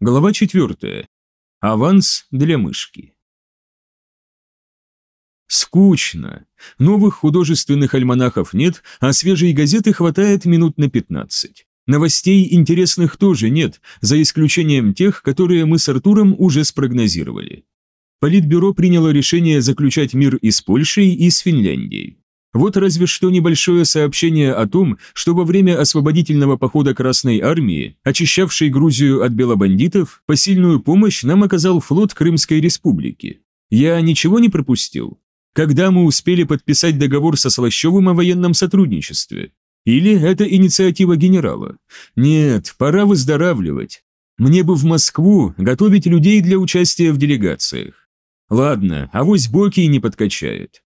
Глава 4. Аванс для мышки. Скучно. Новых художественных альманахов нет, а свежей газеты хватает минут на 15. Новостей интересных тоже нет, за исключением тех, которые мы с Артуром уже спрогнозировали. Политбюро приняло решение заключать мир и с Польшей, и с Финляндией. Вот разве что небольшое сообщение о том, что во время освободительного похода Красной Армии, очищавшей Грузию от белобандитов, посильную помощь нам оказал флот Крымской Республики. Я ничего не пропустил? Когда мы успели подписать договор со Слащевым о военном сотрудничестве? Или это инициатива генерала? Нет, пора выздоравливать. Мне бы в Москву готовить людей для участия в делегациях. Ладно, авось Боки не подкачает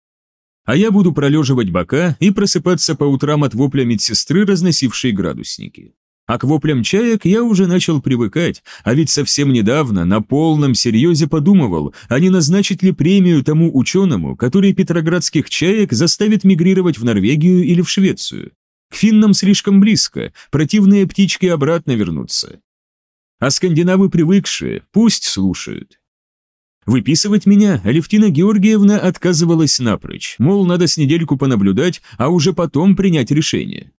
а я буду пролеживать бока и просыпаться по утрам от вопля медсестры, разносившей градусники. А к воплям чаек я уже начал привыкать, а ведь совсем недавно на полном серьезе подумывал, а не назначить ли премию тому ученому, который петроградских чаек заставит мигрировать в Норвегию или в Швецию. К финнам слишком близко, противные птички обратно вернутся. А скандинавы привыкшие, пусть слушают. Выписывать меня Алевтина Георгиевна отказывалась напрочь, мол, надо с недельку понаблюдать, а уже потом принять решение.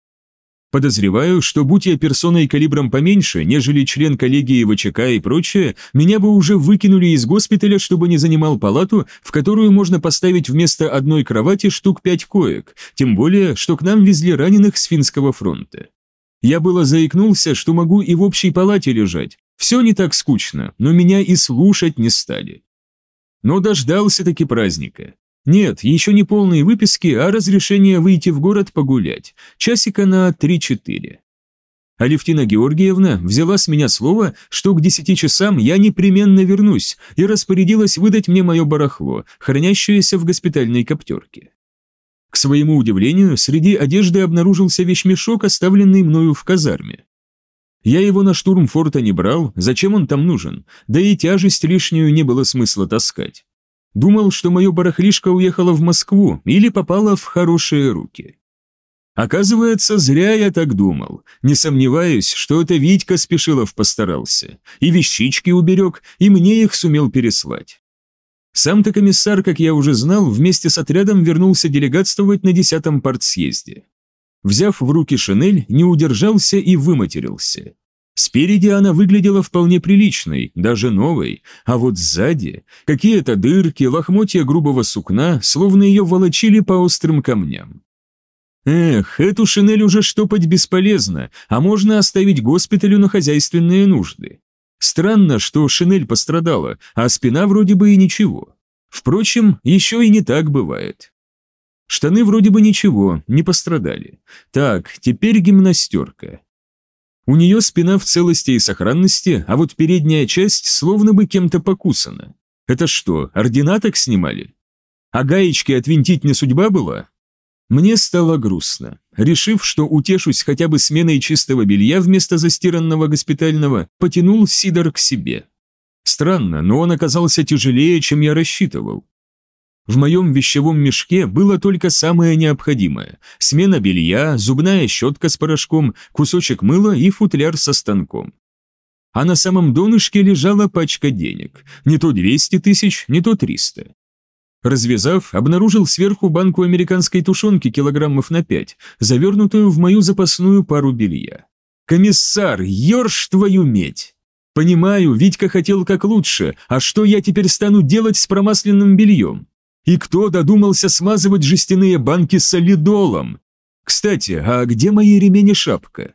Подозреваю, что будь я персоной калибром поменьше, нежели член коллегии ВЧК и прочее, меня бы уже выкинули из госпиталя, чтобы не занимал палату, в которую можно поставить вместо одной кровати штук пять коек, тем более, что к нам везли раненых с финского фронта. Я было заикнулся, что могу и в общей палате лежать. Все не так скучно, но меня и слушать не стали. Но дождался-таки праздника. Нет, еще не полные выписки, а разрешение выйти в город погулять. Часика на 3-4. Алевтина Георгиевна взяла с меня слово, что к 10 часам я непременно вернусь, и распорядилась выдать мне мое барахло, хранящееся в госпитальной коптерке. К своему удивлению, среди одежды обнаружился вещмешок, оставленный мною в казарме. Я его на штурм форта не брал, зачем он там нужен, да и тяжесть лишнюю не было смысла таскать. Думал, что мое барахлишко уехало в Москву или попало в хорошие руки. Оказывается, зря я так думал. Не сомневаюсь, что это Витька Спешилов постарался. И вещички уберег, и мне их сумел переслать. Сам-то комиссар, как я уже знал, вместе с отрядом вернулся делегатствовать на десятом партсъезде. Взяв в руки шинель, не удержался и выматерился. Спереди она выглядела вполне приличной, даже новой, а вот сзади какие-то дырки, лохмотья грубого сукна, словно ее волочили по острым камням. Эх, эту шинель уже штопать бесполезно, а можно оставить госпиталю на хозяйственные нужды. Странно, что шинель пострадала, а спина вроде бы и ничего. Впрочем, еще и не так бывает. Штаны вроде бы ничего, не пострадали. Так, теперь гимнастерка. У нее спина в целости и сохранности, а вот передняя часть словно бы кем-то покусана. Это что, ординаток снимали? А гаечки отвинтить не судьба была? Мне стало грустно. Решив, что утешусь хотя бы сменой чистого белья вместо застиранного госпитального, потянул Сидор к себе. Странно, но он оказался тяжелее, чем я рассчитывал. В моем вещевом мешке было только самое необходимое – смена белья, зубная щетка с порошком, кусочек мыла и футляр со станком. А на самом донышке лежала пачка денег. Не то 200 тысяч, не то 300. Развязав, обнаружил сверху банку американской тушенки килограммов на 5, завернутую в мою запасную пару белья. «Комиссар, ерш твою медь!» «Понимаю, Витька хотел как лучше, а что я теперь стану делать с промасленным бельем? И кто додумался смазывать жестяные банки солидолом? Кстати, а где мои ремень и шапка?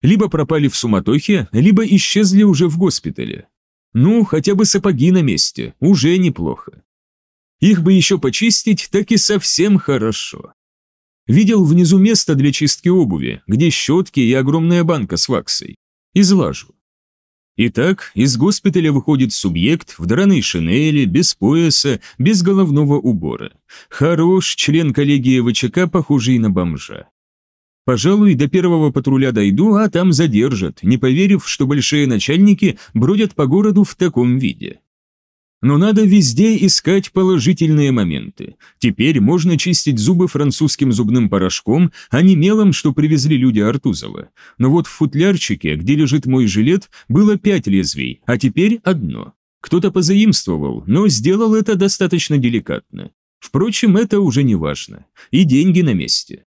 Либо пропали в суматохе, либо исчезли уже в госпитале. Ну, хотя бы сапоги на месте, уже неплохо. Их бы еще почистить, так и совсем хорошо. Видел внизу место для чистки обуви, где щетки и огромная банка с ваксой. Излажу. Итак, из госпиталя выходит субъект в драной шинели, без пояса, без головного убора. Хорош член коллегии ВЧК, похожий на бомжа. Пожалуй, до первого патруля дойду, а там задержат, не поверив, что большие начальники бродят по городу в таком виде. Но надо везде искать положительные моменты. Теперь можно чистить зубы французским зубным порошком, а не мелом, что привезли люди Артузова. Но вот в футлярчике, где лежит мой жилет, было пять лезвий, а теперь одно. Кто-то позаимствовал, но сделал это достаточно деликатно. Впрочем, это уже не важно. И деньги на месте.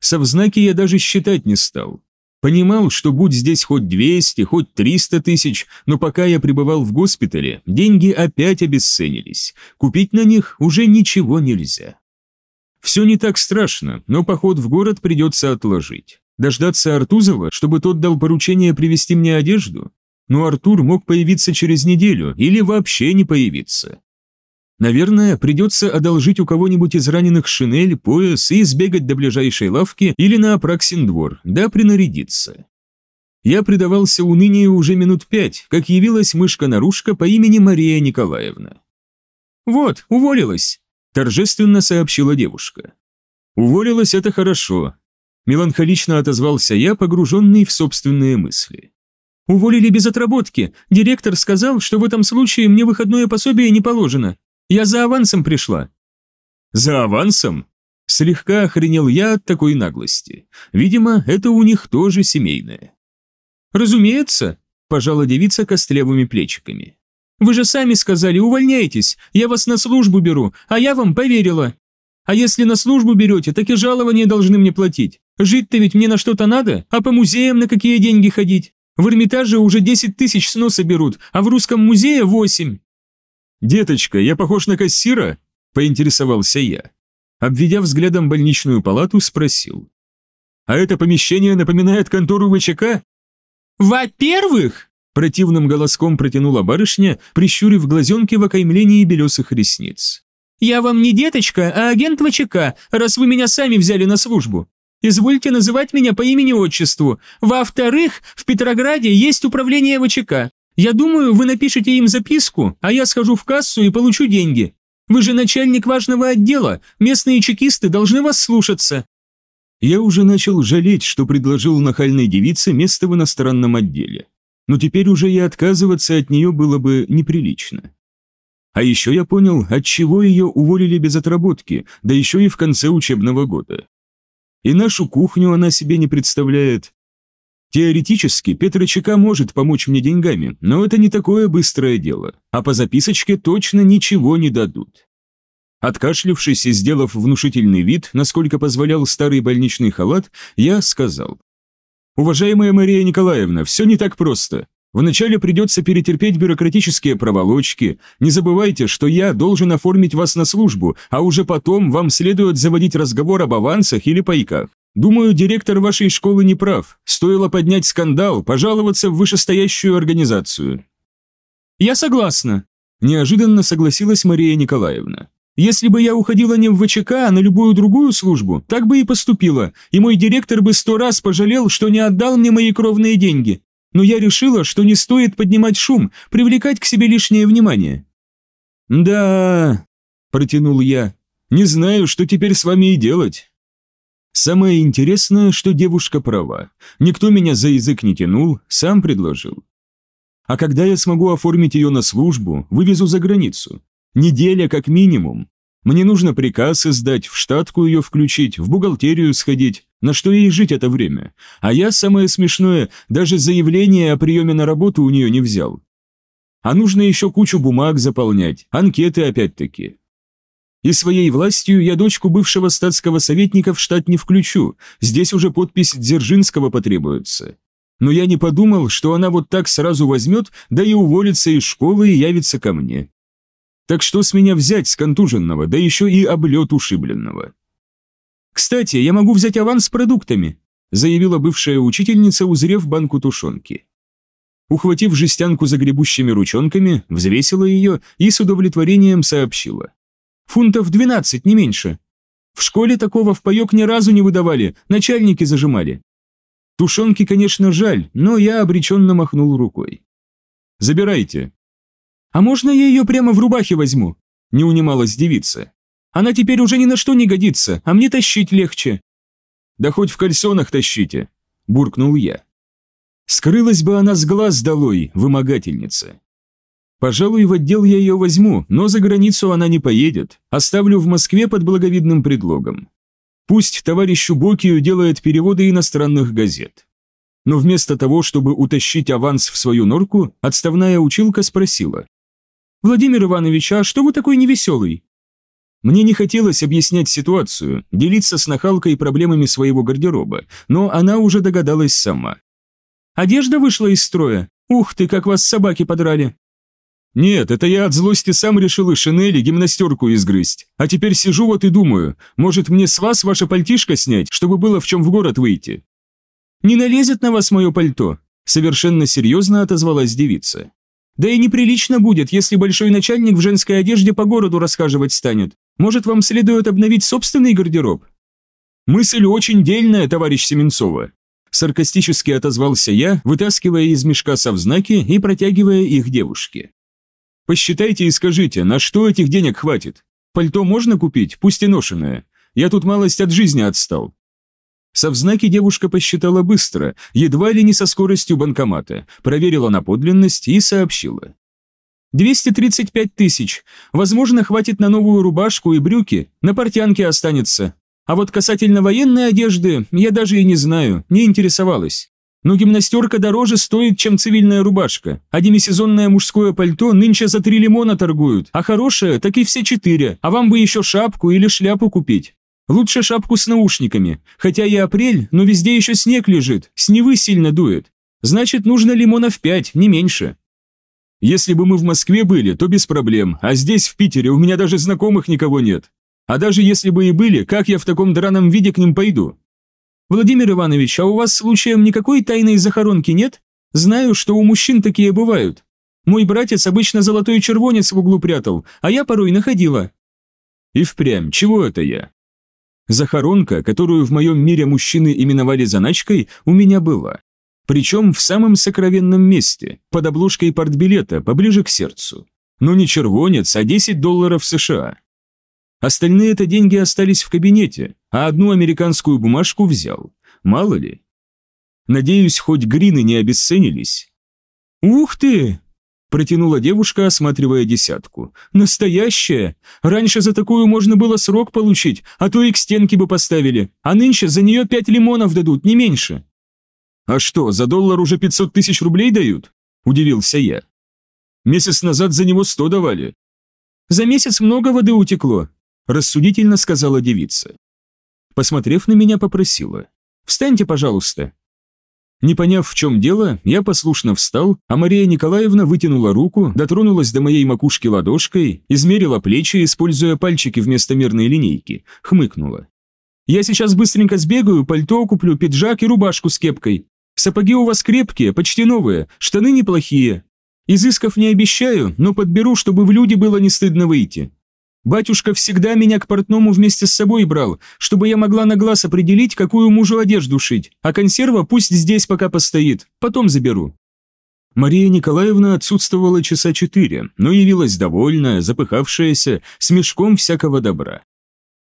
Совзнаки я даже считать не стал. Понимал, что будь здесь хоть 200, хоть 300 тысяч, но пока я пребывал в госпитале, деньги опять обесценились. Купить на них уже ничего нельзя. Все не так страшно, но поход в город придется отложить. Дождаться Артузова, чтобы тот дал поручение привезти мне одежду? Но Артур мог появиться через неделю или вообще не появиться. Наверное, придется одолжить у кого-нибудь из раненых шинель, пояс и сбегать до ближайшей лавки или на Апраксин двор, да принарядиться. Я предавался унынию уже минут пять, как явилась мышка-нарушка по имени Мария Николаевна. «Вот, уволилась», – торжественно сообщила девушка. «Уволилась – это хорошо», – меланхолично отозвался я, погруженный в собственные мысли. «Уволили без отработки. Директор сказал, что в этом случае мне выходное пособие не положено. Я за авансом пришла». «За авансом?» Слегка охренел я от такой наглости. Видимо, это у них тоже семейное. «Разумеется», – пожала девица костлявыми плечиками. «Вы же сами сказали, увольняйтесь, я вас на службу беру, а я вам поверила. А если на службу берете, так и жалование должны мне платить. Жить-то ведь мне на что-то надо, а по музеям на какие деньги ходить? В Эрмитаже уже 10 тысяч с носа берут, а в Русском музее 8. «Деточка, я похож на кассира?» – поинтересовался я. Обведя взглядом больничную палату, спросил. «А это помещение напоминает контору ВЧК?» «Во-первых!» – противным голоском протянула барышня, прищурив глазенки в окаймлении белесых ресниц. «Я вам не деточка, а агент ВЧК, раз вы меня сами взяли на службу. Извольте называть меня по имени-отчеству. Во-вторых, в Петрограде есть управление ВЧК. Я думаю, вы напишите им записку, а я схожу в кассу и получу деньги. Вы же начальник важного отдела, местные чекисты должны вас слушаться». Я уже начал жалеть, что предложил нахальной девице место в иностранном отделе. Но теперь уже и отказываться от нее было бы неприлично. А еще я понял, от чего ее уволили без отработки, да еще и в конце учебного года. И нашу кухню она себе не представляет, Теоретически Петр ЧК может помочь мне деньгами, но это не такое быстрое дело, а по записочке точно ничего не дадут. Откашлившись и сделав внушительный вид, насколько позволял старый больничный халат, я сказал. «Уважаемая Мария Николаевна, все не так просто. Вначале придется перетерпеть бюрократические проволочки. Не забывайте, что я должен оформить вас на службу, а уже потом вам следует заводить разговор об авансах или пайках. Думаю, директор вашей школы не прав. Стоило поднять скандал, пожаловаться в вышестоящую организацию». «Я согласна», – неожиданно согласилась Мария Николаевна. «Если бы я уходила не в ВЧК, а на любую другую службу, так бы и поступила, и мой директор бы сто раз пожалел, что не отдал мне мои кровные деньги. Но я решила, что не стоит поднимать шум, привлекать к себе лишнее внимание». «Да...» – протянул я. «Не знаю, что теперь с вами и делать». Самое интересное, что девушка права. Никто меня за язык не тянул, сам предложил. А когда я смогу оформить ее на службу, вывезу за границу. Неделя как минимум. Мне нужно приказ издать, в штатку ее включить, в бухгалтерию сходить, на что ей жить это время. А я, самое смешное, даже заявление о приеме на работу у нее не взял. А нужно еще кучу бумаг заполнять, анкеты опять-таки. И своей властью я дочку бывшего статского советника в штат не включу, здесь уже подпись Дзержинского потребуется. Но я не подумал, что она вот так сразу возьмет, да и уволится из школы и явится ко мне. Так что с меня взять с контуженного, да еще и облет ушибленного? «Кстати, я могу взять аванс с продуктами», заявила бывшая учительница, узрев банку тушенки. Ухватив жестянку загребущими ручонками, взвесила ее и с удовлетворением сообщила. Фунтов 12, не меньше. В школе такого в паёк ни разу не выдавали, начальники зажимали. Тушенки, конечно, жаль, но я обреченно махнул рукой. «Забирайте». «А можно я ее прямо в рубахе возьму?» – не унималась девица. «Она теперь уже ни на что не годится, а мне тащить легче». «Да хоть в кальсонах тащите», – буркнул я. Скрылась бы она с глаз долой, вымогательница. Пожалуй, в отдел я ее возьму, но за границу она не поедет. Оставлю в Москве под благовидным предлогом. Пусть товарищу Бокию делает переводы иностранных газет. Но вместо того, чтобы утащить аванс в свою норку, отставная училка спросила. «Владимир Иванович, а что вы такой невеселый?» Мне не хотелось объяснять ситуацию, делиться с нахалкой проблемами своего гардероба, но она уже догадалась сама. «Одежда вышла из строя? Ух ты, как вас собаки подрали!» «Нет, это я от злости сам решил и шинели гимнастерку изгрызть. А теперь сижу вот и думаю, может мне с вас ваше пальтишко снять, чтобы было в чем в город выйти?» «Не налезет на вас мое пальто», – совершенно серьезно отозвалась девица. «Да и неприлично будет, если большой начальник в женской одежде по городу расхаживать станет. Может, вам следует обновить собственный гардероб?» «Мысль очень дельная, товарищ Семенцова», – саркастически отозвался я, вытаскивая из мешка совзнаки и протягивая их девушке. Посчитайте и скажите, на что этих денег хватит? Пальто можно купить, пусть и ношеное. Я тут малость от жизни отстал». Совзнаки девушка посчитала быстро, едва ли не со скоростью банкомата, проверила на подлинность и сообщила. «235 тысяч. Возможно, хватит на новую рубашку и брюки, на портянке останется. А вот касательно военной одежды, я даже и не знаю, не интересовалась. Но гимнастерка дороже стоит, чем цивильная рубашка, а демисезонное мужское пальто нынче за три лимона торгуют, а хорошее так и все четыре, а вам бы еще шапку или шляпу купить. Лучше шапку с наушниками, хотя и апрель, но везде еще снег лежит, с Невы сильно дует. Значит, нужно лимонов пять, не меньше. Если бы мы в Москве были, то без проблем, а здесь, в Питере, у меня даже знакомых никого нет. А даже если бы и были, как я в таком драном виде к ним пойду? «Владимир Иванович, а у вас случаем никакой тайной захоронки нет? Знаю, что у мужчин такие бывают. Мой братец обычно золотой червонец в углу прятал, а я порой находила». «И впрямь, чего это я?» Захоронка, которую в моем мире мужчины именовали заначкой, у меня была. Причем в самом сокровенном месте, под обложкой портбилета, поближе к сердцу. Но не червонец, а 10 долларов США. Остальные-то деньги остались в кабинете, а одну американскую бумажку взял. Мало ли. Надеюсь, хоть грины не обесценились. «Ух ты!» – протянула девушка, осматривая десятку. «Настоящая! Раньше за такую можно было срок получить, а то и к стенке бы поставили, а нынче за нее пять лимонов дадут, не меньше». «А что, за доллар уже 500 тысяч рублей дают?» – удивился я. «Месяц назад за него сто давали». «За месяц много воды утекло рассудительно сказала девица. Посмотрев на меня, попросила. «Встаньте, пожалуйста». Не поняв, в чем дело, я послушно встал, а Мария Николаевна вытянула руку, дотронулась до моей макушки ладошкой, измерила плечи, используя пальчики вместо мерной линейки, хмыкнула. «Я сейчас быстренько сбегаю, пальто куплю, пиджак и рубашку с кепкой. Сапоги у вас крепкие, почти новые, штаны неплохие. Изысков не обещаю, но подберу, чтобы в люди было не стыдно выйти. Батюшка всегда меня к портному вместе с собой брал, чтобы я могла на глаз определить, какую мужу одежду шить, а консерва пусть здесь пока постоит, потом заберу». Мария Николаевна отсутствовала часа четыре, но явилась довольная, запыхавшаяся, с мешком всякого добра.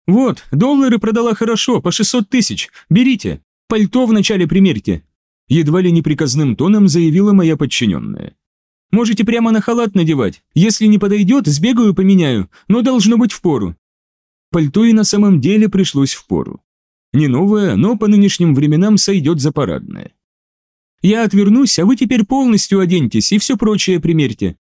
«Вот, доллары продала хорошо, по 600 тысяч, берите, пальто вначале примерьте», едва ли неприказным тоном заявила моя подчиненная. Можете прямо на халат надевать. Если не подойдет, сбегаю поменяю, но должно быть в пору». Пальто и на самом деле пришлось в пору. Не новое, но по нынешним временам сойдет за парадное. «Я отвернусь, а вы теперь полностью оденьтесь и все прочее примерьте».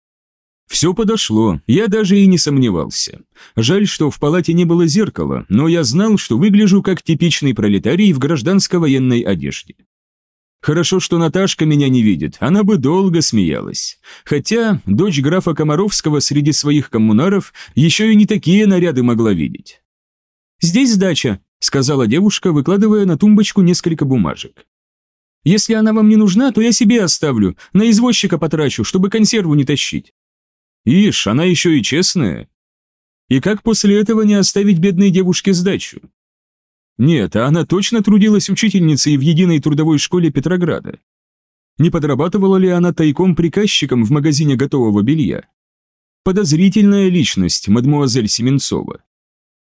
Все подошло, я даже и не сомневался. Жаль, что в палате не было зеркала, но я знал, что выгляжу как типичный пролетарий в гражданско-военной одежде. Хорошо, что Наташка меня не видит, она бы долго смеялась. Хотя дочь графа Комаровского среди своих коммунаров еще и не такие наряды могла видеть. «Здесь сдача», — сказала девушка, выкладывая на тумбочку несколько бумажек. «Если она вам не нужна, то я себе оставлю, на извозчика потрачу, чтобы консерву не тащить». «Ишь, она еще и честная». И как после этого не оставить бедной девушке сдачу? Нет, а она точно трудилась учительницей в единой трудовой школе Петрограда. Не подрабатывала ли она тайком приказчиком в магазине готового белья? Подозрительная личность, мадмуазель Семенцова.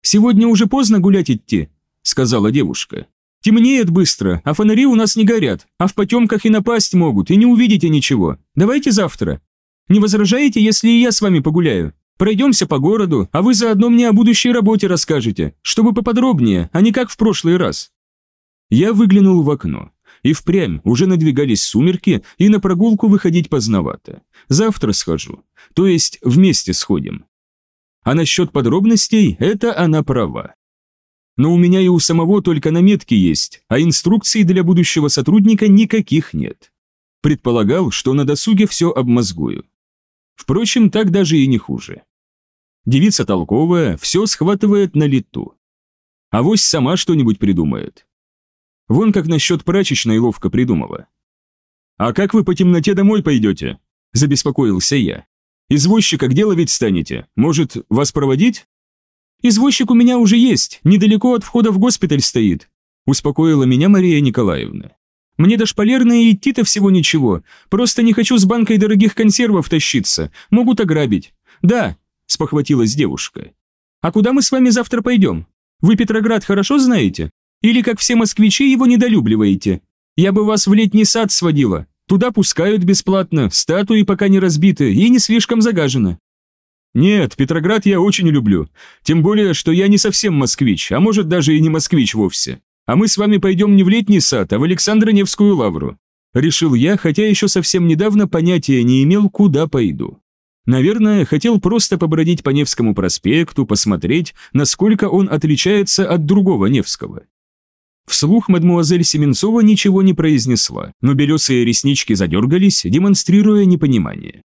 «Сегодня уже поздно гулять идти», — сказала девушка. «Темнеет быстро, а фонари у нас не горят, а в потемках и напасть могут, и не увидите ничего. Давайте завтра». Не возражаете, если и я с вами погуляю? Пройдемся по городу, а вы заодно мне о будущей работе расскажете, чтобы поподробнее, а не как в прошлый раз». Я выглянул в окно. И впрямь уже надвигались сумерки, и на прогулку выходить поздновато. Завтра схожу. То есть вместе сходим. А насчет подробностей, это она права. Но у меня и у самого только наметки есть, а инструкций для будущего сотрудника никаких нет. Предполагал, что на досуге все обмозгую. Впрочем, так даже и не хуже. Девица толковая, все схватывает на лету. А вось сама что-нибудь придумает. Вон как насчет прачечной ловко придумала. «А как вы по темноте домой пойдете?» – забеспокоился я. «Извозчика где ловить станете? Может, вас проводить?» «Извозчик у меня уже есть, недалеко от входа в госпиталь стоит», – успокоила меня Мария Николаевна. Мне до шпалерной идти-то всего ничего. Просто не хочу с банкой дорогих консервов тащиться. Могут ограбить. Да, спохватилась девушка. А куда мы с вами завтра пойдем? Вы Петроград хорошо знаете? Или, как все москвичи, его недолюбливаете? Я бы вас в летний сад сводила. Туда пускают бесплатно, статуи пока не разбиты и не слишком загажено. Нет, Петроград я очень люблю. Тем более, что я не совсем москвич, а может даже и не москвич вовсе а мы с вами пойдем не в летний сад, а в Александро-Невскую лавру. Решил я, хотя еще совсем недавно понятия не имел, куда пойду. Наверное, хотел просто побродить по Невскому проспекту, посмотреть, насколько он отличается от другого Невского. Вслух мадмуазель Семенцова ничего не произнесла, но белесые реснички задергались, демонстрируя непонимание.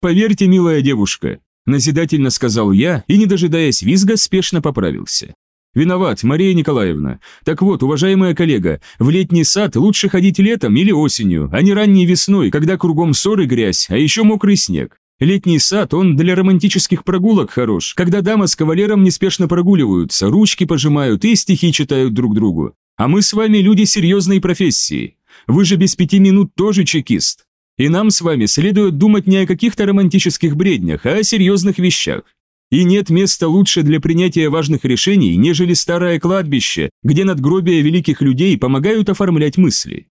«Поверьте, милая девушка», – назидательно сказал я и, не дожидаясь визга, спешно поправился. «Виноват, Мария Николаевна. Так вот, уважаемая коллега, в летний сад лучше ходить летом или осенью, а не ранней весной, когда кругом ссоры грязь, а еще мокрый снег. Летний сад, он для романтических прогулок хорош, когда дама с кавалером неспешно прогуливаются, ручки пожимают и стихи читают друг другу. А мы с вами люди серьезной профессии. Вы же без пяти минут тоже чекист. И нам с вами следует думать не о каких-то романтических бреднях, а о серьезных вещах. И нет места лучше для принятия важных решений, нежели старое кладбище, где надгробия великих людей помогают оформлять мысли.